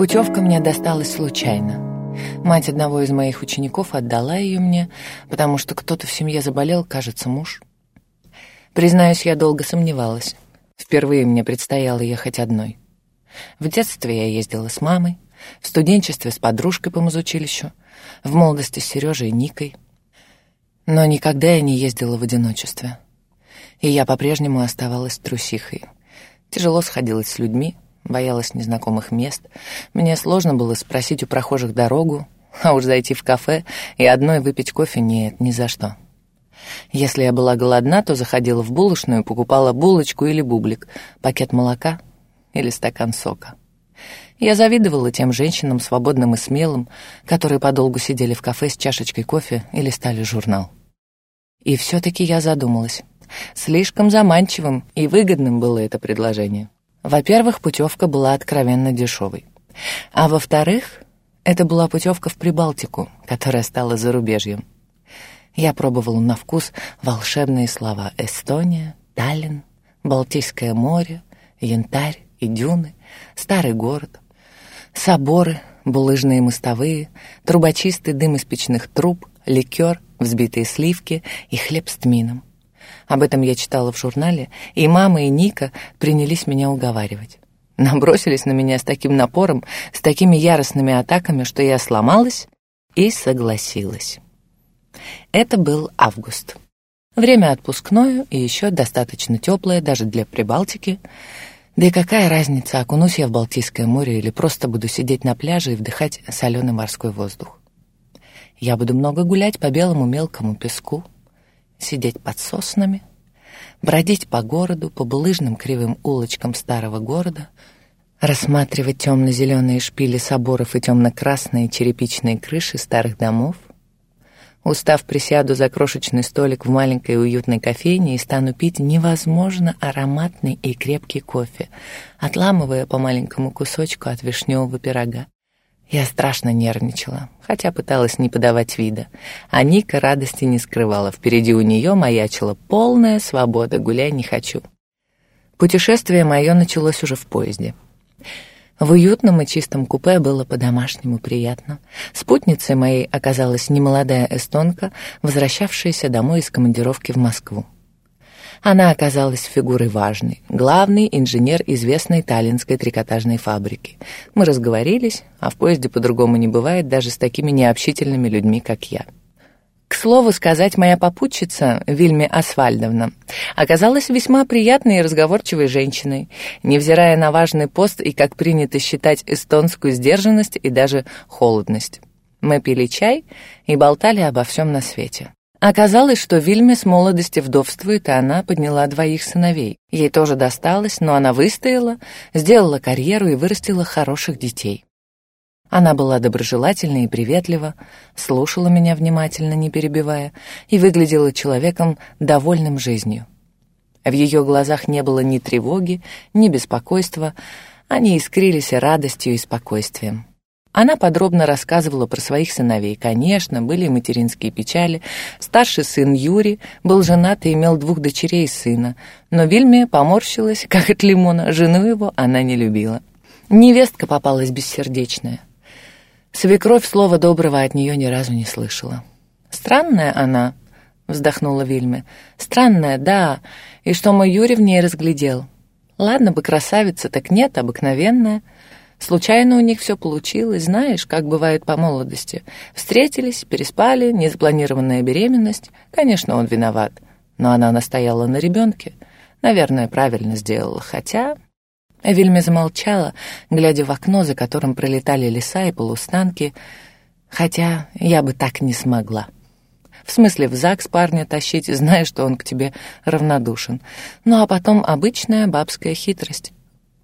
Путевка мне досталась случайно. Мать одного из моих учеников отдала ее мне, потому что кто-то в семье заболел, кажется, муж. Признаюсь, я долго сомневалась. Впервые мне предстояло ехать одной. В детстве я ездила с мамой, в студенчестве с подружкой по музучилищу, в молодости с Сережей и Никой. Но никогда я не ездила в одиночестве. И я по-прежнему оставалась трусихой. Тяжело сходилась с людьми, боялась незнакомых мест. Мне сложно было спросить у прохожих дорогу, а уж зайти в кафе и одной выпить кофе нет, ни за что. Если я была голодна, то заходила в булочную, покупала булочку или бублик, пакет молока или стакан сока. Я завидовала тем женщинам, свободным и смелым, которые подолгу сидели в кафе с чашечкой кофе и листали журнал. И все-таки я задумалась. Слишком заманчивым и выгодным было это предложение. Во-первых, путевка была откровенно дешевой. А во-вторых, это была путевка в Прибалтику, которая стала зарубежьем. Я пробовала на вкус волшебные слова «Эстония», «Таллин», «Балтийское море», «Янтарь» и «Дюны», «Старый город», соборы, булыжные мостовые, трубочистый дым из печных труб, ликер, взбитые сливки и хлеб с тмином. Об этом я читала в журнале, и мама и Ника принялись меня уговаривать. Набросились на меня с таким напором, с такими яростными атаками, что я сломалась и согласилась. Это был август. Время отпускное и еще достаточно теплое даже для Прибалтики. Да и какая разница, окунусь я в Балтийское море или просто буду сидеть на пляже и вдыхать соленый морской воздух. Я буду много гулять по белому мелкому песку, сидеть под соснами, бродить по городу, по булыжным кривым улочкам старого города, рассматривать темно-зеленые шпили соборов и темно-красные черепичные крыши старых домов. Устав, присяду за крошечный столик в маленькой уютной кофейне и стану пить невозможно ароматный и крепкий кофе, отламывая по маленькому кусочку от вишневого пирога. Я страшно нервничала, хотя пыталась не подавать вида. А Ника радости не скрывала. Впереди у нее маячила полная свобода, гуляй не хочу. Путешествие мое началось уже в поезде. В уютном и чистом купе было по-домашнему приятно. Спутницей моей оказалась немолодая эстонка, возвращавшаяся домой из командировки в Москву. Она оказалась фигурой важной, главный инженер известной таллинской трикотажной фабрики. Мы разговорились, а в поезде по-другому не бывает даже с такими необщительными людьми, как я. К слову сказать, моя попутчица, Вильме Асфальдовна, оказалась весьма приятной и разговорчивой женщиной, невзирая на важный пост и, как принято считать, эстонскую сдержанность и даже холодность. Мы пили чай и болтали обо всем на свете. Оказалось, что Вильме с молодости вдовствует, и она подняла двоих сыновей. Ей тоже досталось, но она выстояла, сделала карьеру и вырастила хороших детей. Она была доброжелательна и приветлива, слушала меня внимательно, не перебивая, и выглядела человеком, довольным жизнью. В ее глазах не было ни тревоги, ни беспокойства, они искрились радостью и спокойствием. Она подробно рассказывала про своих сыновей. Конечно, были материнские печали. Старший сын Юрий был женат и имел двух дочерей и сына. Но Вильме поморщилась, как от лимона. Жену его она не любила. Невестка попалась бессердечная. Свекровь слова доброго от нее ни разу не слышала. «Странная она», — вздохнула Вильме. «Странная, да. И что мой Юрий в ней разглядел? Ладно бы красавица, так нет, обыкновенная». Случайно у них все получилось, знаешь, как бывает по молодости. Встретились, переспали, незапланированная беременность. Конечно, он виноват. Но она настояла на ребенке. Наверное, правильно сделала. Хотя... Вильме замолчала, глядя в окно, за которым пролетали леса и полустанки. Хотя я бы так не смогла. В смысле, в ЗАГС парня тащить, зная, что он к тебе равнодушен. Ну а потом обычная бабская хитрость.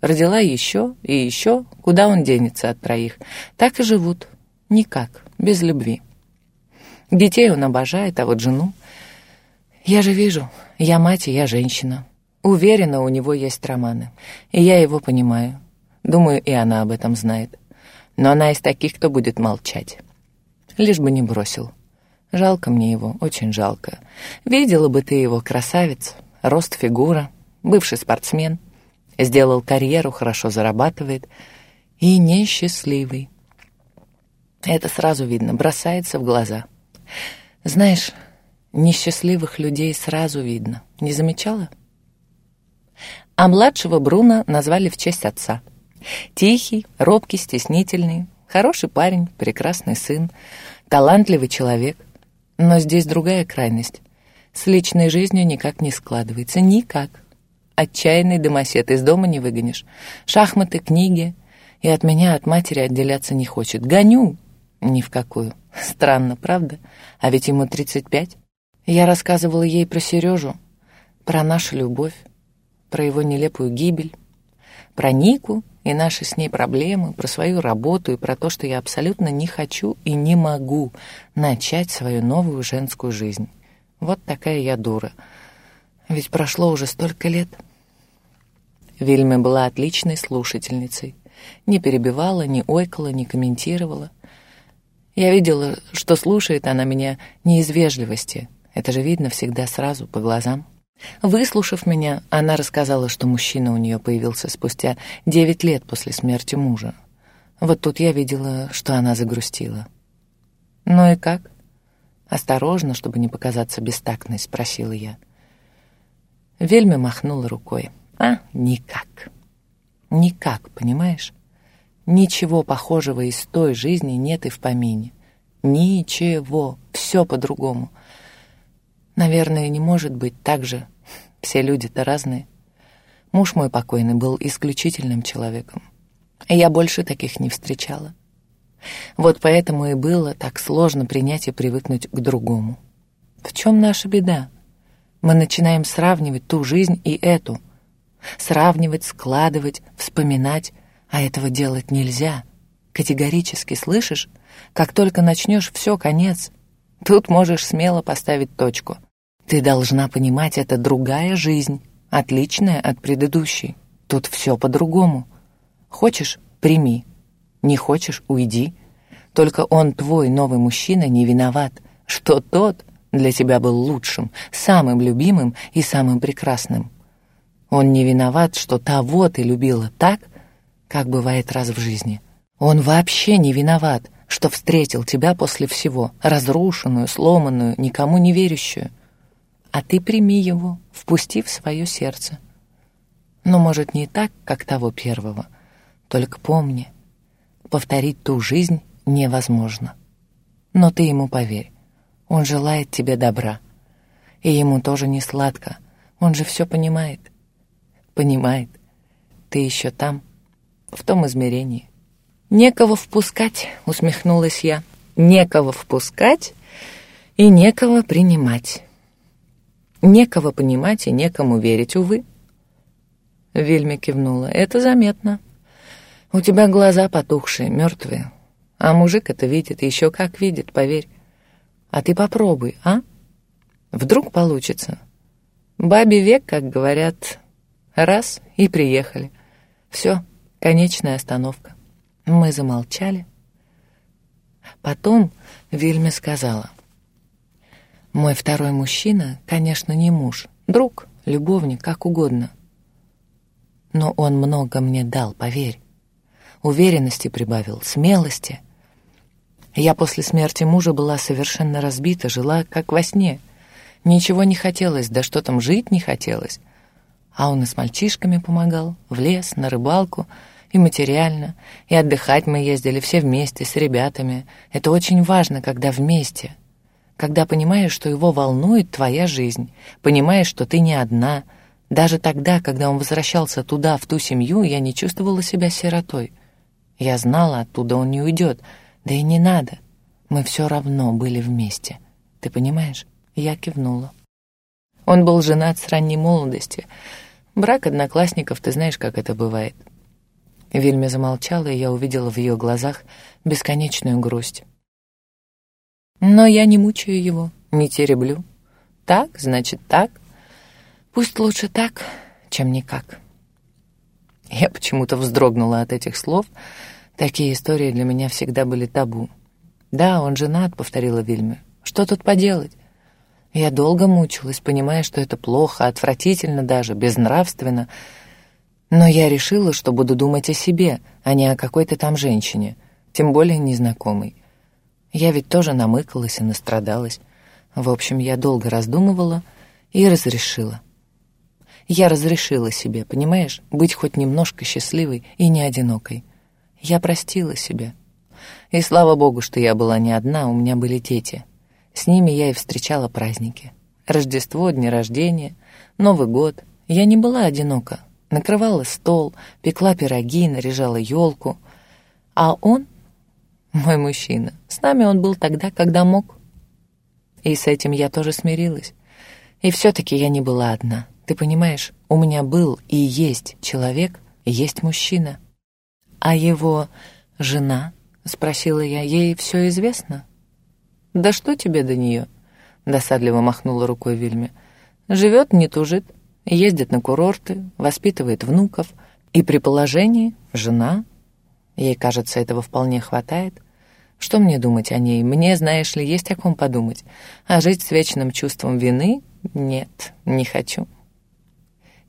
Родила еще и еще, куда он денется от троих. Так и живут. Никак, без любви. Детей он обожает, а вот жену... Я же вижу, я мать и я женщина. Уверена, у него есть романы. И я его понимаю. Думаю, и она об этом знает. Но она из таких, кто будет молчать. Лишь бы не бросил. Жалко мне его, очень жалко. Видела бы ты его, красавец, рост фигура, бывший спортсмен, сделал карьеру, хорошо зарабатывает и несчастливый. Это сразу видно, бросается в глаза. Знаешь, несчастливых людей сразу видно. Не замечала? А младшего Бруно назвали в честь отца. Тихий, робкий, стеснительный, хороший парень, прекрасный сын, талантливый человек. Но здесь другая крайность. С личной жизнью никак не складывается. Никак. Отчаянный домосед из дома не выгонишь. Шахматы, книги. И от меня, от матери отделяться не хочет. Гоню. Ни в какую. Странно, правда? А ведь ему 35. Я рассказывала ей про Сережу, про нашу любовь, про его нелепую гибель, про Нику и наши с ней проблемы, про свою работу и про то, что я абсолютно не хочу и не могу начать свою новую женскую жизнь. Вот такая я дура. Ведь прошло уже столько лет. Вильма была отличной слушательницей. Не перебивала, не ойкала, не комментировала. Я видела, что слушает она меня не из вежливости. Это же видно всегда сразу, по глазам. Выслушав меня, она рассказала, что мужчина у нее появился спустя девять лет после смерти мужа. Вот тут я видела, что она загрустила. «Ну и как?» «Осторожно, чтобы не показаться бестактной», — спросила я. Вельми махнула рукой. «А, никак. Никак, понимаешь? Ничего похожего из той жизни нет и в помине. Ничего, все по-другому. Наверное, не может быть так же. Все люди-то разные. Муж мой покойный был исключительным человеком. Я больше таких не встречала. Вот поэтому и было так сложно принять и привыкнуть к другому. В чем наша беда? Мы начинаем сравнивать ту жизнь и эту. Сравнивать, складывать, вспоминать, а этого делать нельзя. Категорически, слышишь? Как только начнешь, все, конец. Тут можешь смело поставить точку. Ты должна понимать, это другая жизнь, отличная от предыдущей. Тут все по-другому. Хочешь — прими. Не хочешь — уйди. Только он, твой новый мужчина, не виноват, что тот для тебя был лучшим, самым любимым и самым прекрасным. Он не виноват, что того ты любила так, как бывает раз в жизни. Он вообще не виноват, что встретил тебя после всего, разрушенную, сломанную, никому не верящую а ты прими его, впусти в свое сердце. Но, может, не так, как того первого. Только помни, повторить ту жизнь невозможно. Но ты ему поверь, он желает тебе добра. И ему тоже не сладко, он же все понимает. Понимает, ты еще там, в том измерении. «Некого впускать», — усмехнулась я. «Некого впускать и некого принимать». Некого понимать и некому верить, увы. Вельми кивнула. Это заметно. У тебя глаза потухшие, мертвые. А мужик это видит, еще как видит, поверь. А ты попробуй, а? Вдруг получится. Бабе век, как говорят, раз и приехали. Все, конечная остановка. Мы замолчали. Потом Вильме сказала. Мой второй мужчина, конечно, не муж, друг, любовник, как угодно. Но он много мне дал, поверь. Уверенности прибавил, смелости. Я после смерти мужа была совершенно разбита, жила как во сне. Ничего не хотелось, да что там, жить не хотелось. А он и с мальчишками помогал, в лес, на рыбалку, и материально, и отдыхать мы ездили все вместе, с ребятами. Это очень важно, когда вместе — когда понимаешь, что его волнует твоя жизнь, понимаешь, что ты не одна. Даже тогда, когда он возвращался туда, в ту семью, я не чувствовала себя сиротой. Я знала, оттуда он не уйдет, да и не надо. Мы все равно были вместе. Ты понимаешь? Я кивнула. Он был женат с ранней молодости. Брак одноклассников, ты знаешь, как это бывает. Вильме замолчала, и я увидела в ее глазах бесконечную грусть. Но я не мучаю его, не тереблю. Так, значит, так. Пусть лучше так, чем никак. Я почему-то вздрогнула от этих слов. Такие истории для меня всегда были табу. «Да, он женат», — повторила Вильме. «Что тут поделать?» Я долго мучилась, понимая, что это плохо, отвратительно даже, безнравственно. Но я решила, что буду думать о себе, а не о какой-то там женщине, тем более незнакомой. Я ведь тоже намыкалась и настрадалась. В общем, я долго раздумывала и разрешила. Я разрешила себе, понимаешь, быть хоть немножко счастливой и не одинокой. Я простила себя. И слава богу, что я была не одна, у меня были дети. С ними я и встречала праздники. Рождество, дни рождения, Новый год. Я не была одинока. Накрывала стол, пекла пироги, наряжала елку. А он, мой мужчина, с нами он был тогда, когда мог. И с этим я тоже смирилась. И все-таки я не была одна. Ты понимаешь, у меня был и есть человек, и есть мужчина. А его жена, спросила я, ей все известно? Да что тебе до нее? Досадливо махнула рукой Вильме. Живет, не тужит, ездит на курорты, воспитывает внуков. И при положении жена. Ей, кажется, этого вполне хватает. Что мне думать о ней? Мне, знаешь ли, есть о ком подумать. А жить с вечным чувством вины? Нет, не хочу.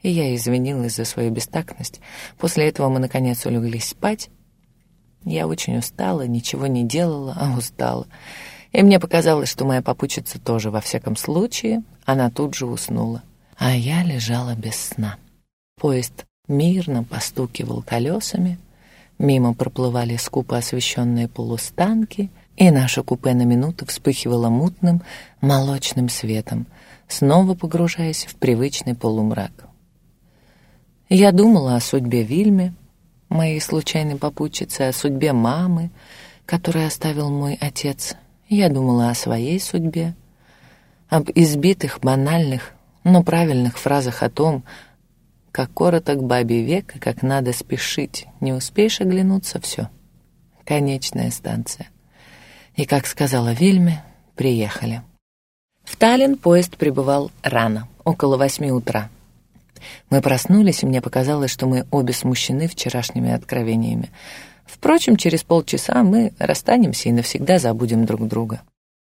И я извинилась за свою бестактность. После этого мы, наконец, улеглись спать. Я очень устала, ничего не делала, а устала. И мне показалось, что моя попутчица тоже, во всяком случае, она тут же уснула. А я лежала без сна. Поезд мирно постукивал колесами, Мимо проплывали скупо освещенные полустанки, и наше купе на минуту вспыхивало мутным, молочным светом, снова погружаясь в привычный полумрак. Я думала о судьбе Вильме, моей случайной попутчицы, о судьбе мамы, которую оставил мой отец. Я думала о своей судьбе, об избитых, банальных, но правильных фразах о том, как короток бабий век и как надо спешить. Не успеешь оглянуться — все. Конечная станция. И, как сказала Вильме, приехали. В Таллин поезд прибывал рано, около восьми утра. Мы проснулись, и мне показалось, что мы обе смущены вчерашними откровениями. Впрочем, через полчаса мы расстанемся и навсегда забудем друг друга.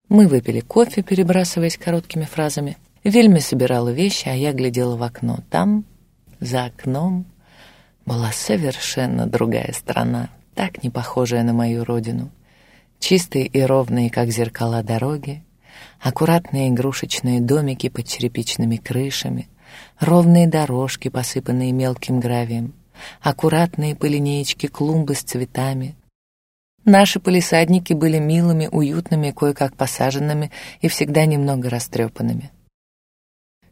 Мы выпили кофе, перебрасываясь короткими фразами. Вильме собирала вещи, а я глядела в окно. Там за окном была совершенно другая страна, так не похожая на мою родину. Чистые и ровные, как зеркала дороги, аккуратные игрушечные домики под черепичными крышами, ровные дорожки, посыпанные мелким гравием, аккуратные по линеечке клумбы с цветами. Наши полисадники были милыми, уютными, кое-как посаженными и всегда немного растрепанными.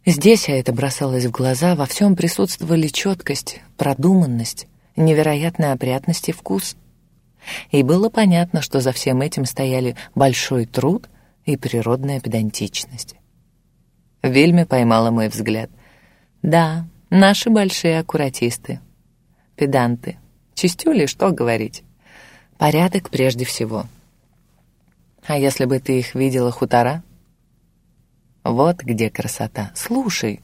Здесь, а это бросалось в глаза, во всем присутствовали четкость, продуманность, невероятная опрятность и вкус. И было понятно, что за всем этим стояли большой труд и природная педантичность. Вельми поймала мой взгляд. Да, наши большие аккуратисты. Педанты. Чистюли, что говорить. Порядок прежде всего. А если бы ты их видела хутора, вот где красота. Слушай.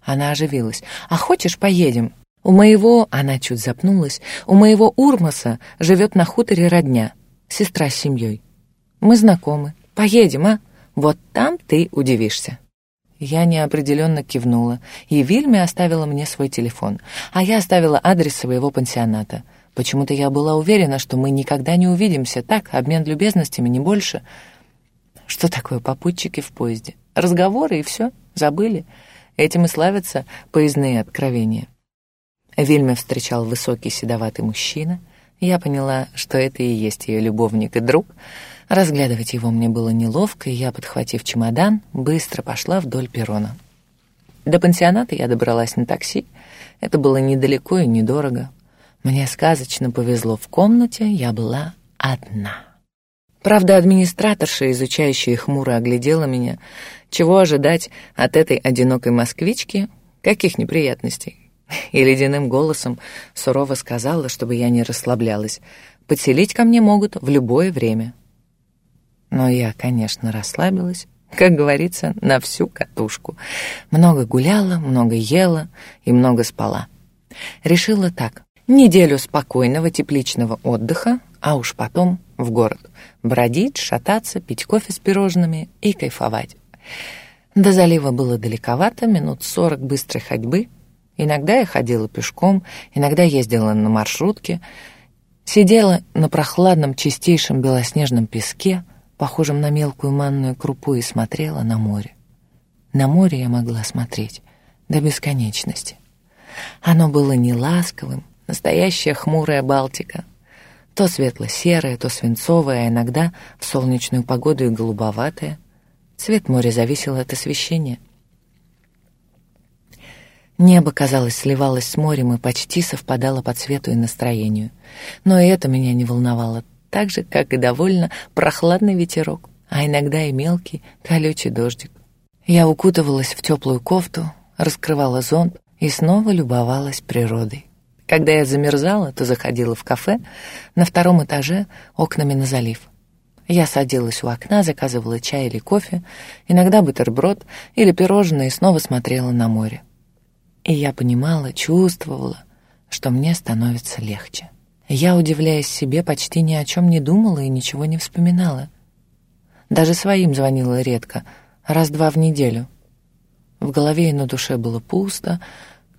Она оживилась. А хочешь, поедем? У моего, она чуть запнулась, у моего Урмаса живет на хуторе родня, сестра с семьей. Мы знакомы. Поедем, а? Вот там ты удивишься. Я неопределенно кивнула, и Вильме оставила мне свой телефон, а я оставила адрес своего пансионата. Почему-то я была уверена, что мы никогда не увидимся. Так, обмен любезностями, не больше. Что такое попутчики в поезде? Разговоры и все, забыли. Этим и славятся поездные откровения. Вильме встречал высокий седоватый мужчина. Я поняла, что это и есть ее любовник и друг. Разглядывать его мне было неловко, и я, подхватив чемодан, быстро пошла вдоль перрона. До пансионата я добралась на такси. Это было недалеко и недорого. Мне сказочно повезло в комнате, я была одна. Правда, администраторша, изучающая хмуро, оглядела меня. Чего ожидать от этой одинокой москвички? Каких неприятностей? И ледяным голосом сурово сказала, чтобы я не расслаблялась. Подселить ко мне могут в любое время. Но я, конечно, расслабилась, как говорится, на всю катушку. Много гуляла, много ела и много спала. Решила так. Неделю спокойного тепличного отдыха, а уж потом в город. Бродить, шататься, пить кофе с пирожными и кайфовать. До залива было далековато, минут сорок быстрой ходьбы. Иногда я ходила пешком, иногда ездила на маршрутке, сидела на прохладном чистейшем белоснежном песке, похожем на мелкую манную крупу, и смотрела на море. На море я могла смотреть до бесконечности. Оно было не ласковым, настоящая хмурая Балтика. То светло-серое, то свинцовое, а иногда в солнечную погоду и голубоватое. Цвет моря зависел от освещения. Небо, казалось, сливалось с морем и почти совпадало по цвету и настроению. Но и это меня не волновало, так же, как и довольно прохладный ветерок, а иногда и мелкий колючий дождик. Я укутывалась в теплую кофту, раскрывала зонт и снова любовалась природой. Когда я замерзала, то заходила в кафе на втором этаже окнами на залив. Я садилась у окна, заказывала чай или кофе, иногда бутерброд или пирожное и снова смотрела на море. И я понимала, чувствовала, что мне становится легче. Я, удивляясь себе, почти ни о чем не думала и ничего не вспоминала. Даже своим звонила редко, раз-два в неделю. В голове и на душе было пусто,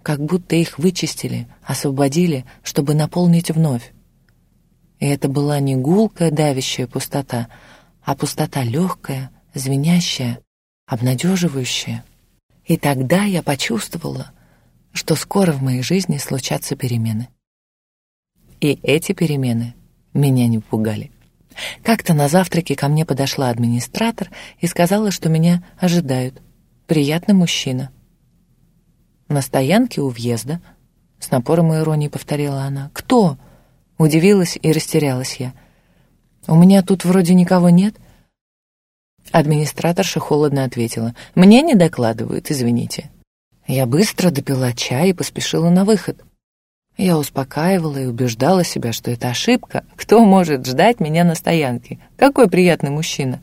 как будто их вычистили, освободили, чтобы наполнить вновь. И это была не гулкая, давящая пустота, а пустота легкая, звенящая, обнадеживающая. И тогда я почувствовала, что скоро в моей жизни случатся перемены. И эти перемены меня не пугали. Как-то на завтраке ко мне подошла администратор и сказала, что меня ожидают. Приятный мужчина. «На стоянке у въезда?» С напором и иронией повторила она. «Кто?» Удивилась и растерялась я. «У меня тут вроде никого нет». Администраторша холодно ответила. «Мне не докладывают, извините». Я быстро допила чай и поспешила на выход. Я успокаивала и убеждала себя, что это ошибка. Кто может ждать меня на стоянке? Какой приятный мужчина.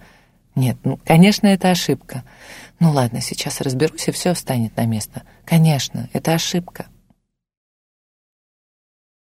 Нет, ну, конечно, это ошибка. Ну ладно, сейчас разберусь, и все встанет на место. Конечно, это ошибка.